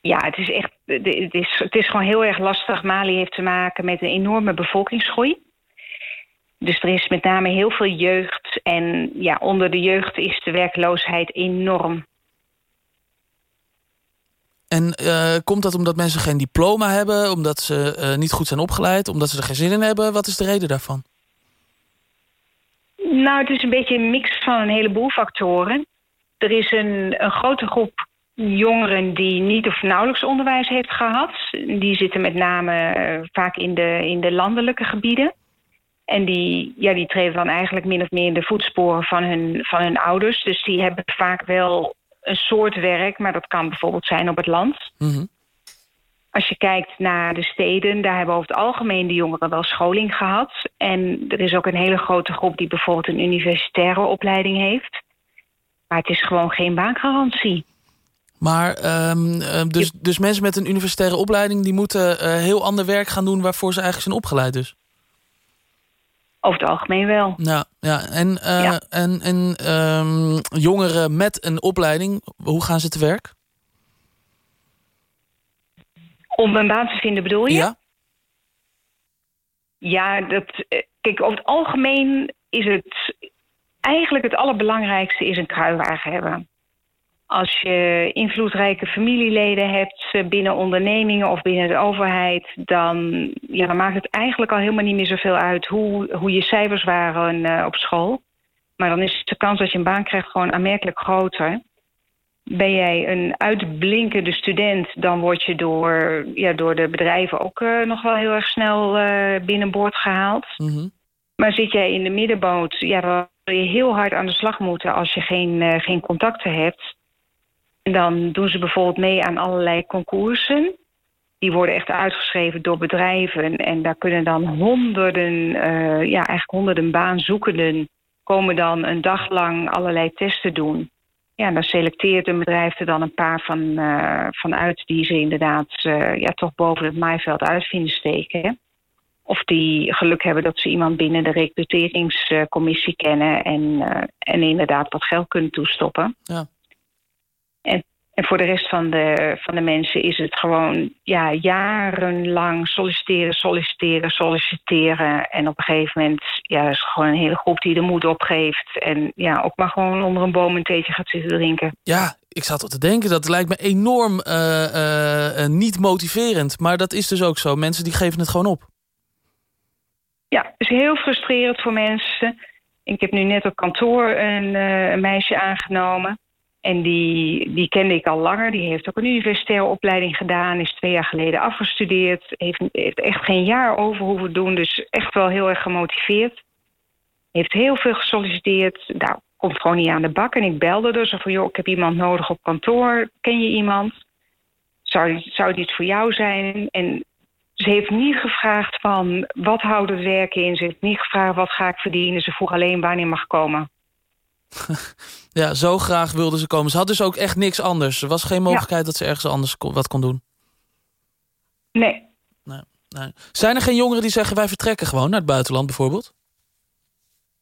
Ja, het is echt. Het is, het is gewoon heel erg lastig. Mali heeft te maken met een enorme bevolkingsgroei. Dus er is met name heel veel jeugd. En ja, onder de jeugd is de werkloosheid enorm. En uh, komt dat omdat mensen geen diploma hebben? Omdat ze uh, niet goed zijn opgeleid? Omdat ze er geen zin in hebben? Wat is de reden daarvan? Nou, het is een beetje een mix van een heleboel factoren. Er is een, een grote groep jongeren die niet of nauwelijks onderwijs heeft gehad. Die zitten met name uh, vaak in de, in de landelijke gebieden. En die, ja, die treden dan eigenlijk min of meer in de voetsporen van hun, van hun ouders. Dus die hebben vaak wel een soort werk, maar dat kan bijvoorbeeld zijn op het land. Mm als je kijkt naar de steden, daar hebben over het algemeen de jongeren wel scholing gehad. En er is ook een hele grote groep die bijvoorbeeld een universitaire opleiding heeft. Maar het is gewoon geen baangarantie. Maar ehm, ehm, dus, dus mensen met een universitaire opleiding... die moeten heel ander werk gaan doen waarvoor ze eigenlijk zijn opgeleid dus? Over het algemeen wel. Ja, ja. En, en, en ehm, jongeren met een opleiding, hoe gaan ze te werk? Om een baan te vinden bedoel je? Ja. Ja, dat, eh, kijk, over het algemeen is het eigenlijk het allerbelangrijkste is een kruiwagen hebben. Als je invloedrijke familieleden hebt eh, binnen ondernemingen of binnen de overheid, dan, ja, dan maakt het eigenlijk al helemaal niet meer zoveel uit hoe, hoe je cijfers waren uh, op school. Maar dan is de kans dat je een baan krijgt gewoon aanmerkelijk groter. Ben jij een uitblinkende student, dan word je door, ja, door de bedrijven ook uh, nog wel heel erg snel uh, binnenboord gehaald. Mhm. Maar zit jij in de middenboot, ja, dan wil je heel hard aan de slag moeten als je geen, uh, geen contacten hebt. En dan doen ze bijvoorbeeld mee aan allerlei concoursen. Die worden echt uitgeschreven door bedrijven. En daar kunnen dan honderden, ja, eigenlijk honderden baanzoekenden... komen dan een dag lang allerlei testen doen. Ja, dan selecteert een bedrijf er dan een paar van, uh, uit die ze inderdaad uh, ja, toch boven het maaiveld uit vinden steken. Of die geluk hebben dat ze iemand binnen de recruteringscommissie kennen en, uh, en inderdaad wat geld kunnen toestoppen. Ja. En, voor de rest van de, van de mensen is het gewoon ja, jarenlang solliciteren, solliciteren, solliciteren. En op een gegeven moment ja, is het gewoon een hele groep die de moed opgeeft. En ja, ook maar gewoon onder een boom een theetje gaat zitten drinken. Ja, ik zat al te denken, dat lijkt me enorm uh, uh, niet motiverend. Maar dat is dus ook zo. Mensen die geven het gewoon op. Ja, het is heel frustrerend voor mensen. Ik heb nu net op kantoor een, uh, een meisje aangenomen. En die, die kende ik al langer. Die heeft ook een universitaire opleiding gedaan. Is twee jaar geleden afgestudeerd. Heeft, heeft echt geen jaar over hoeven doen. Dus echt wel heel erg gemotiveerd. Heeft heel veel gesolliciteerd. Nou, komt gewoon niet aan de bak. En ik belde dus van, joh, ik heb iemand nodig op kantoor. Ken je iemand? Zou, zou dit voor jou zijn? En ze heeft niet gevraagd van, wat houdt het werk in? Ze heeft niet gevraagd, wat ga ik verdienen? Ze vroeg alleen wanneer mag komen. (laughs) ja, zo graag wilde ze komen. Ze had dus ook echt niks anders. Er was geen mogelijkheid ja. dat ze ergens anders kon, wat kon doen. Nee. nee. nee. Zijn er geen jongeren die zeggen... wij vertrekken gewoon naar het buitenland bijvoorbeeld?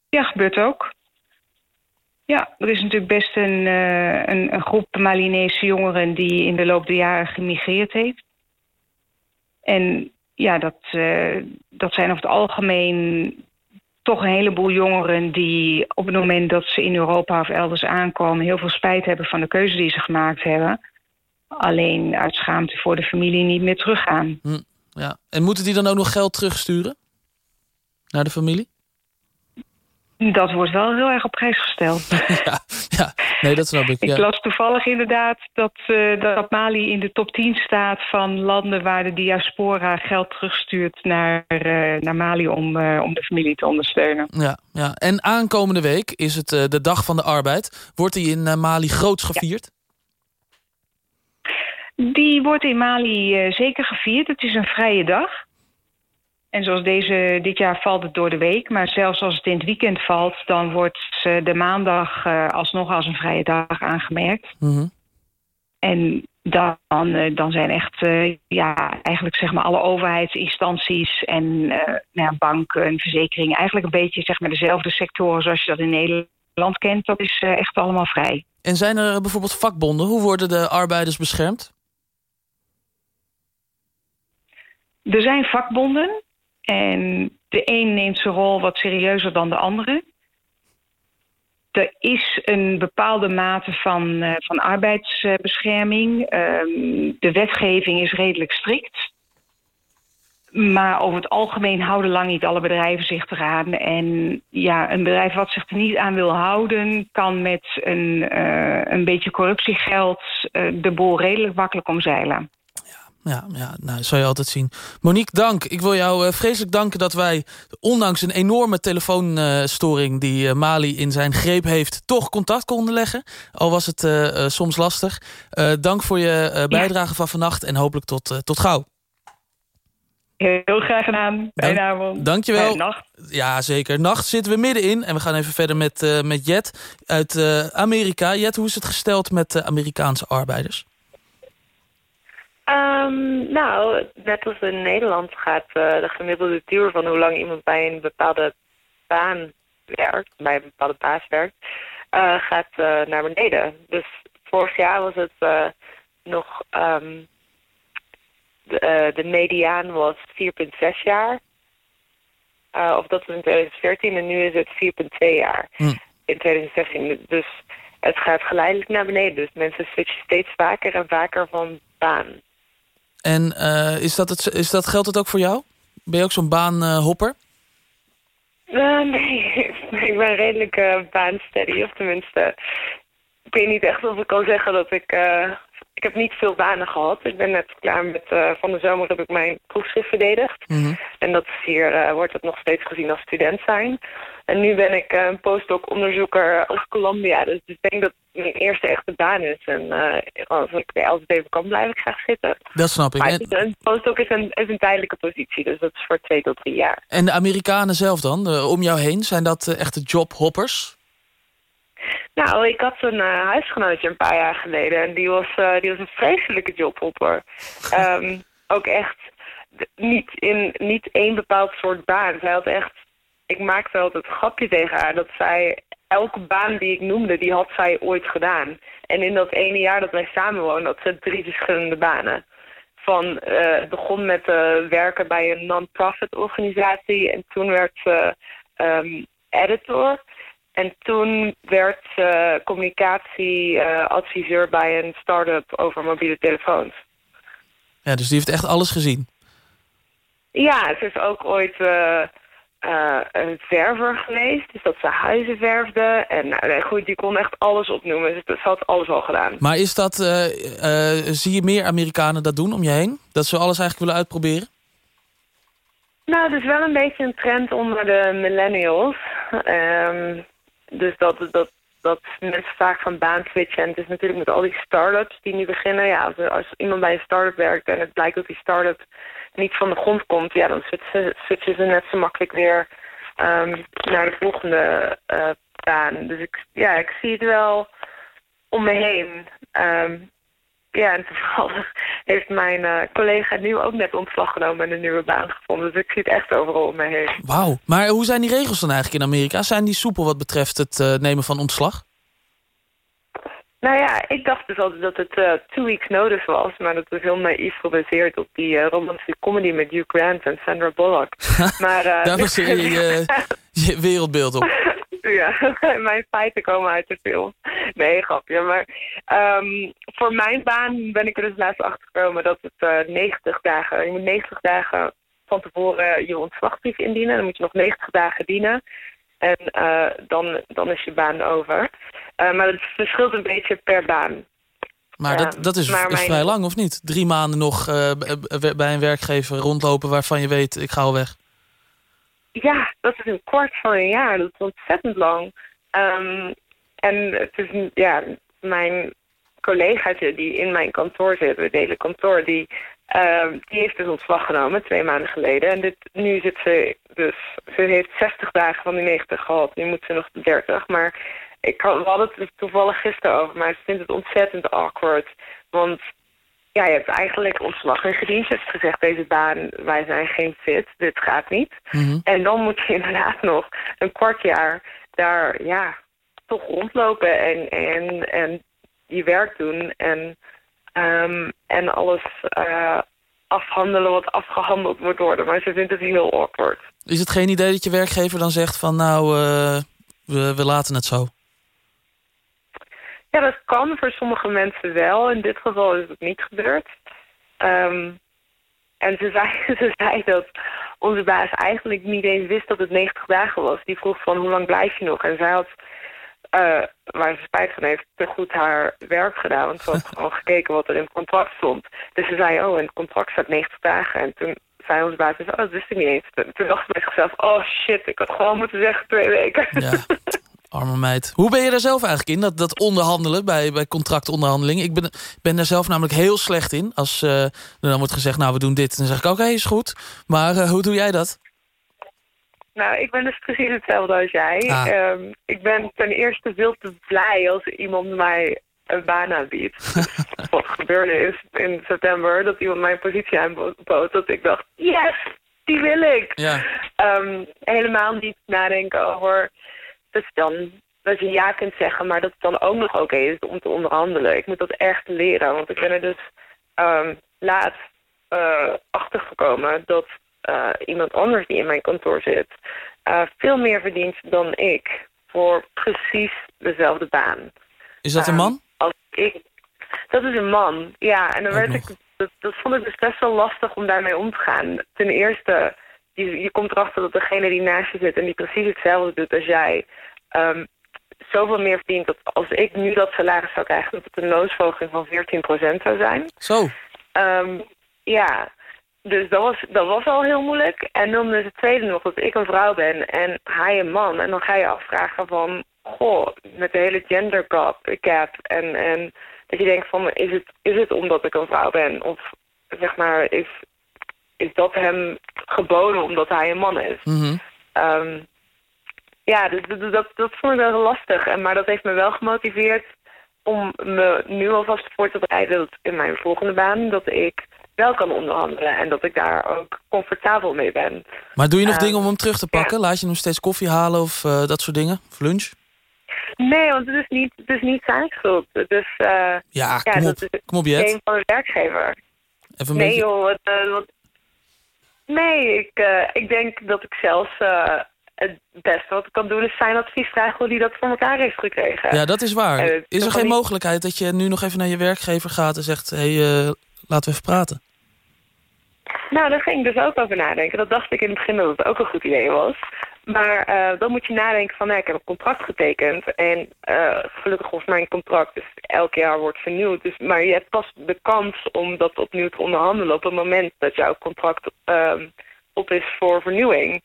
Ja, gebeurt ook. Ja, er is natuurlijk best een, uh, een, een, groep Malinese jongeren... die in de loop der jaren gemigreerd heeft. En ja, dat, uh, dat zijn over het algemeen toch een heleboel jongeren die op het moment dat ze in Europa of elders aankomen... heel veel spijt hebben van de keuze die ze gemaakt hebben. Alleen uit schaamte voor de familie niet meer teruggaan. Hm, ja. En moeten die dan ook nog geld terugsturen? Naar de familie? Dat wordt wel heel erg op prijs gesteld. (laughs) ja, ja, nee, dat snap ik. Ik las toevallig inderdaad dat, uh, dat Mali in de top 10 staat... van landen waar de diaspora geld terugstuurt naar, uh, naar Mali... Om, uh, om de familie te ondersteunen. Ja, ja. En aankomende week is het de Dag van de Arbeid. Wordt die in Mali groots gevierd? Ja. Die wordt in Mali zeker gevierd. Het is een vrije dag. En zoals deze, dit jaar valt het door de week. Maar zelfs als het in het weekend valt... dan wordt de maandag uh, alsnog als een vrije dag aangemerkt. Mm -hmm. En dan, uh, dan zijn echt uh, ja, eigenlijk zeg maar alle overheidsinstanties... en nou, banken, verzekeringen... eigenlijk een beetje zeg maar, dezelfde sectoren zoals je dat in Nederland kent. Dat is echt allemaal vrij. En zijn er bijvoorbeeld vakbonden? Hoe worden de arbeiders beschermd? Er zijn vakbonden... En de een neemt zijn rol wat serieuzer dan de andere. Er is een bepaalde mate van, uh, van arbeidsbescherming. Um, de wetgeving is redelijk strikt. Maar over het algemeen houden lang niet alle bedrijven zich eraan. En ja, een bedrijf wat zich er niet aan wil houden... kan met een, uh, een beetje corruptiegeld uh, de boel redelijk makkelijk omzeilen. Ja, ja nou, dat zou je altijd zien. Monique, dank. Ik wil jou uh, vreselijk danken dat wij, ondanks een enorme telefoonstoring... Uh, die uh, Mali in zijn greep heeft, toch contact konden leggen. Al was het soms lastig. dank voor je bijdrage ja. van vannacht en hopelijk tot, tot gauw. Heel graag gedaan. Fijne avond. Dankjewel. nacht. Ja, zeker. Nacht zitten we middenin. En we gaan even verder met, met Jet uit Amerika. Jet, hoe is het gesteld met Amerikaanse arbeiders? Um, nou, net als in Nederland gaat uh, de gemiddelde duur van hoe lang iemand bij een bepaalde baan werkt, bij een bepaalde baas werkt, uh, gaat uh, naar beneden. Dus vorig jaar was het nog, um, de, de mediaan was 4,6 jaar. of dat was in 2014 en nu is het 4,2 jaar hm. in 2016. Dus het gaat geleidelijk naar beneden. Dus mensen switchen steeds vaker en vaker van baan. En uh, is dat het, is dat, geldt het ook voor jou? Ben je ook zo'n baanhopper? Uh, (laughs) nee, ik ben redelijk uh, baansteady. Of tenminste, ik weet niet echt of ik kan zeggen dat ik... ik heb niet veel banen gehad. Ik ben net klaar met... van de zomer heb ik mijn proefschrift verdedigd. Mm En dat is hier, wordt het nog steeds gezien als student zijn. En nu ben ik een postdoc-onderzoeker als Columbia. Dus ik denk dat het mijn eerste echte baan is. En uh, als ik als het even kan, blijf ik graag zitten. Dat snap ik. Maar een postdoc is een, is een tijdelijke positie. Dus dat is voor twee tot drie jaar. En de Amerikanen zelf dan, om jou heen, zijn dat echte jobhoppers? Nou, ik had een uh, huisgenootje een paar jaar geleden. En die was, die was een vreselijke jobhopper. um, (laughs) ook echt niet in niet één bepaald soort baan. Zij had echt ik maakte altijd een grapje tegen haar dat zij elke baan die ik noemde, die had zij ooit gedaan. En in dat ene jaar dat wij samenwoonden, had ze drie verschillende banen. Van, uh, het begon met werken bij een non-profit organisatie en toen werd ze um, editor. En toen werd ze communicatieadviseur uh, bij een start-up over mobiele telefoons. Ja, dus die heeft echt alles gezien? Ja, ze is ook ooit uh, een verver geweest. Dus dat ze huizen verfde. En nou, goed, die kon echt alles opnoemen. Dus ze had alles al gedaan. Maar is dat, uh, zie je meer Amerikanen dat doen om je heen? Dat ze alles eigenlijk willen uitproberen? Nou, het is wel een beetje een trend onder de millennials. Um, dus dat, dat, dat mensen vaak van baan switchen. En het is natuurlijk met al die start-ups die nu beginnen. Ja, als, als iemand bij een start-up werkt en het blijkt dat die start-up niet van de grond komt, ja, dan switchen ze net zo makkelijk weer um, naar de volgende uh, baan. Dus ik, ja, ik zie het wel om me heen. Um, ja, en toevallig (laughs) heeft mijn uh, collega nu ook net ontslag genomen en een nieuwe baan gevonden. Dus ik zie het echt overal om me heen. Wauw. Maar hoe zijn die regels dan eigenlijk in Amerika? Zijn die soepel wat betreft het uh, nemen van ontslag? Nou ja, ik dacht dus altijd dat het uh, two weeks notice was. Maar dat is heel naïef gebaseerd op die uh, romantische comedy met Hugh Grant en Sandra Bullock. (laughs) maar, uh, Daar baseer je, (laughs) je wereldbeeld op. (laughs) ja, (laughs) mijn feiten komen uit de film. Nee, grapje. Maar um, voor mijn baan ben ik er dus laatst achter gekomen dat het 90 dagen... Je moet 90 dagen van tevoren je ontslagbrief indienen. Dan moet je nog 90 dagen dienen. En uh, dan, dan is je baan over. Uh, maar het verschilt een beetje per baan. Maar dat, dat is, is vrij lang, of niet? Drie maanden nog bij een werkgever rondlopen waarvan je weet, ik ga al weg. Ja, dat is een kwart van een jaar. Dat is ontzettend lang. Um, en het is, ja, mijn collegaatje die in mijn kantoor zit, we delen kantoor, die Uh, die heeft dus ontslag genomen, twee maanden geleden. En dit, nu zit ze dus... Ze heeft 60 dagen van die 90 gehad. Nu moet ze nog 30. Maar ik, we hadden het toevallig gisteren over. Maar ze vindt het ontzettend awkward. Want ja, je hebt eigenlijk ontslag ingediend. Je hebt gezegd, deze baan, wij zijn geen fit. Dit gaat niet. Mhm. En dan moet je (laughs) inderdaad nog een kwart jaar daar, ja, toch rondlopen. En, en, en je werk doen. En Um, en alles uh, afhandelen wat afgehandeld moet worden. Maar ze vindt het heel awkward. Is het geen idee dat je werkgever dan zegt van nou, uh, we, we laten het zo? Ja, dat kan voor sommige mensen wel. In dit geval is het niet gebeurd. Um, en ze zei, (laughs) ze zei dat onze baas eigenlijk niet eens wist dat het 90 dagen was. Die vroeg van hoe lang blijf je nog? En zij had uh, waar ze spijt van heeft, te goed haar werk gedaan. Want ze had (laughs) gewoon gekeken wat er in het contract stond. Dus ze zei, oh, in het contract staat 90 dagen. En toen zei onze baas, oh, dat wist ik niet eens. Toen dacht ze bij zichzelf, oh shit, ik had gewoon moeten zeggen twee weken. Ja. (laughs) Arme meid. Hoe ben je daar zelf eigenlijk in, dat, dat onderhandelen bij, bij contractonderhandeling? Ik ben, ben daar zelf namelijk heel slecht in. Als uh, dan wordt gezegd, nou, we doen dit. Dan zeg ik, oké, is goed. Maar uh, hoe doe jij dat? Nou, ik ben dus precies hetzelfde als jij. Ah. Um, ik ben ten eerste veel te blij als iemand mij een baan aanbiedt. (laughs) wat gebeurde is in september... dat iemand mijn positie aanbood, dat ik dacht, yes, die wil ik. Ja. Ehm, helemaal niet nadenken over dat je dan dat je ja kunt zeggen, maar dat het dan ook nog oké is om te onderhandelen. Ik moet dat echt leren, want ik ben er dus um, laat uh, achter gekomen dat uh, iemand anders die in mijn kantoor zit uh, veel meer verdient dan ik voor precies dezelfde baan. Is dat een man? Um, als ik, dat is een man, ja. En dan werd ik, dat, dat vond ik dus best wel lastig om daarmee om te gaan. Ten eerste, je, je komt erachter dat degene die naast je zit en die precies hetzelfde doet als jij... Um, zoveel meer verdient dat als ik nu dat salaris zou krijgen... dat het een loonsverhoging van 14% zou zijn. Zo. Um, ja, dus dat was, dat was al heel moeilijk. En dan is het tweede nog dat ik een vrouw ben en hij een man. En dan ga je afvragen van, goh, met de hele gender gap, gap en, en dat je denkt van, is het, is het omdat ik een vrouw ben? Of zeg maar, is, is dat hem geboden omdat hij een man is? Mm um, ja, dus dat, dat, dat vond ik wel lastig. En, maar dat heeft me wel gemotiveerd om me nu alvast voor te bereiden dat in mijn volgende baan dat ik wel kan onderhandelen en dat ik daar ook comfortabel mee ben. Maar doe je nog dingen om hem terug te pakken? Laat je hem steeds koffie halen of uh, dat soort dingen? Of lunch? Nee, want het is niet, het is niet zijn schuld. Dus, uh, ja, kom, op. kom op, Jet. een van de werkgever. Even een nee, beetje... joh. Het, uh, wat... Nee, ik, ik denk dat ik zelfs het beste wat ik kan doen is zijn advies vragen hoe die dat voor elkaar heeft gekregen. Ja, dat is waar. Uh, is er geen niet... mogelijkheid dat je nu nog even naar je werkgever gaat en zegt... hé, hey, laten we even praten? Nou, daar ging ik dus ook over nadenken. Dat dacht ik in het begin dat het ook een goed idee was. Maar uh, dan moet je nadenken van, nou, ik heb een contract getekend. En gelukkig was mijn contract dus elk jaar wordt vernieuwd. Dus, maar je hebt pas de kans om dat opnieuw te onderhandelen... op het moment dat jouw contract ehm, op is voor vernieuwing...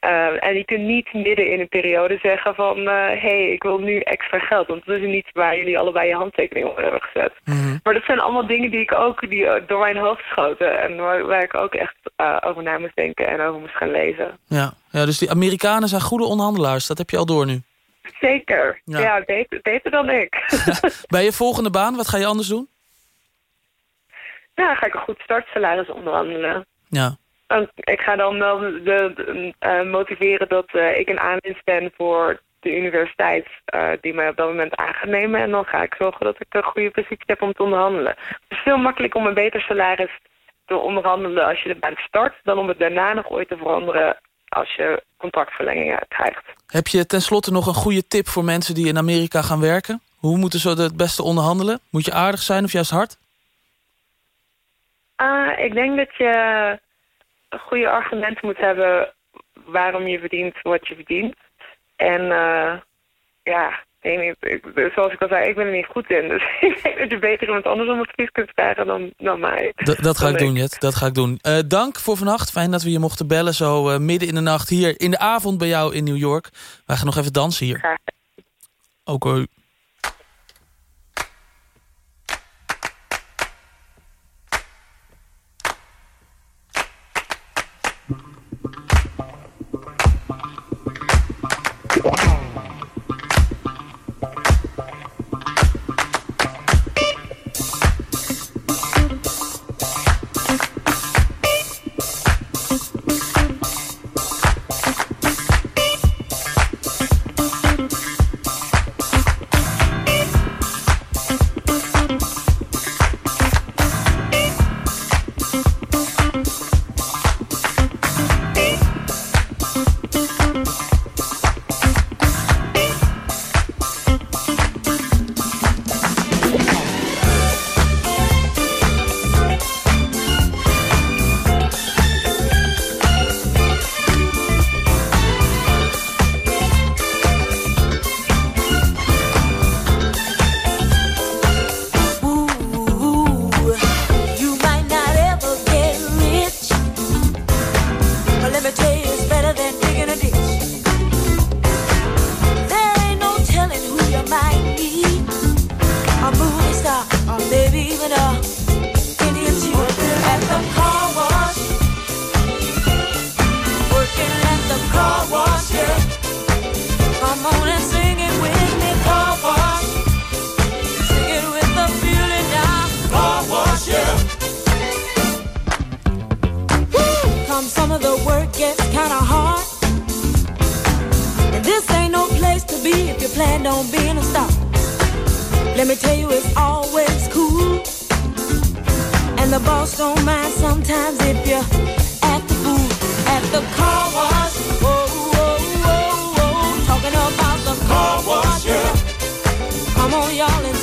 Uh, en je kunt niet midden in een periode zeggen van... hé, uh, hey, ik wil nu extra geld. Want dat is niet waar jullie allebei je handtekening op hebben gezet. Mm -hmm. Maar dat zijn allemaal dingen die ik ook die door mijn hoofd schoten. En waar, waar ik ook echt uh, over na moest denken en over moest gaan lezen. Ja. ja, dus die Amerikanen zijn goede onderhandelaars. Dat heb je al door nu. Zeker. Ja, ja beter, beter dan ik. (laughs) Bij je volgende baan, wat ga je anders doen? Ja, dan ga ik een goed startsalaris onderhandelen. Ja. Ik ga dan wel de, de, uh, motiveren dat uh, ik een aanwinst ben voor de universiteit uh, die mij op dat moment aan gaat nemen. En dan ga ik zorgen dat ik een goede positie heb om te onderhandelen. Het is veel makkelijker om een beter salaris te onderhandelen als je de baan start... dan om het daarna nog ooit te veranderen als je contractverlengingen krijgt. Heb je tenslotte nog een goede tip voor mensen die in Amerika gaan werken? Hoe moeten ze het beste onderhandelen? Moet je aardig zijn of juist hard? ik denk dat je goede argument moet hebben waarom je verdient wat je verdient. En uh, ja, ik, zoals ik al zei, ik ben er niet goed in. (laughs) Dus ik denk dat je beter iemand anders om advies kunt vragen dan, dan mij. D dat ga ik doen, Jet. Dat ga ik doen. Uh, dank voor vannacht. Fijn dat we je mochten bellen zo uh, midden in de nacht hier in de avond bij jou in New York. Wij gaan nog even dansen hier. Oké. Okay. the boss don't mind sometimes if you're at the booth, at the car wash. Whoa, whoa, whoa, whoa. Talking about the car wash, yeah. Come on, y'all,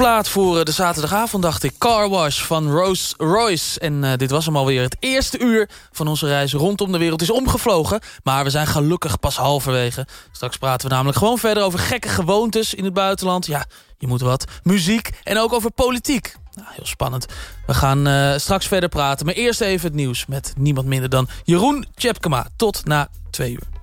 plaat voor eh, de zaterdagavond, dacht ik. Car Wash van Rolls Royce. En eh, dit was hem alweer. Het eerste uur van onze reis rondom de wereld is omgevlogen. Maar we zijn gelukkig pas halverwege. Straks praten we namelijk gewoon verder over gekke gewoontes in het buitenland. Ja, je moet wat. Muziek en ook over politiek. Nou, heel spannend. We gaan eh, straks verder praten. Maar eerst even het nieuws met niemand minder dan Jeroen Tjepkema. Tot na twee uur.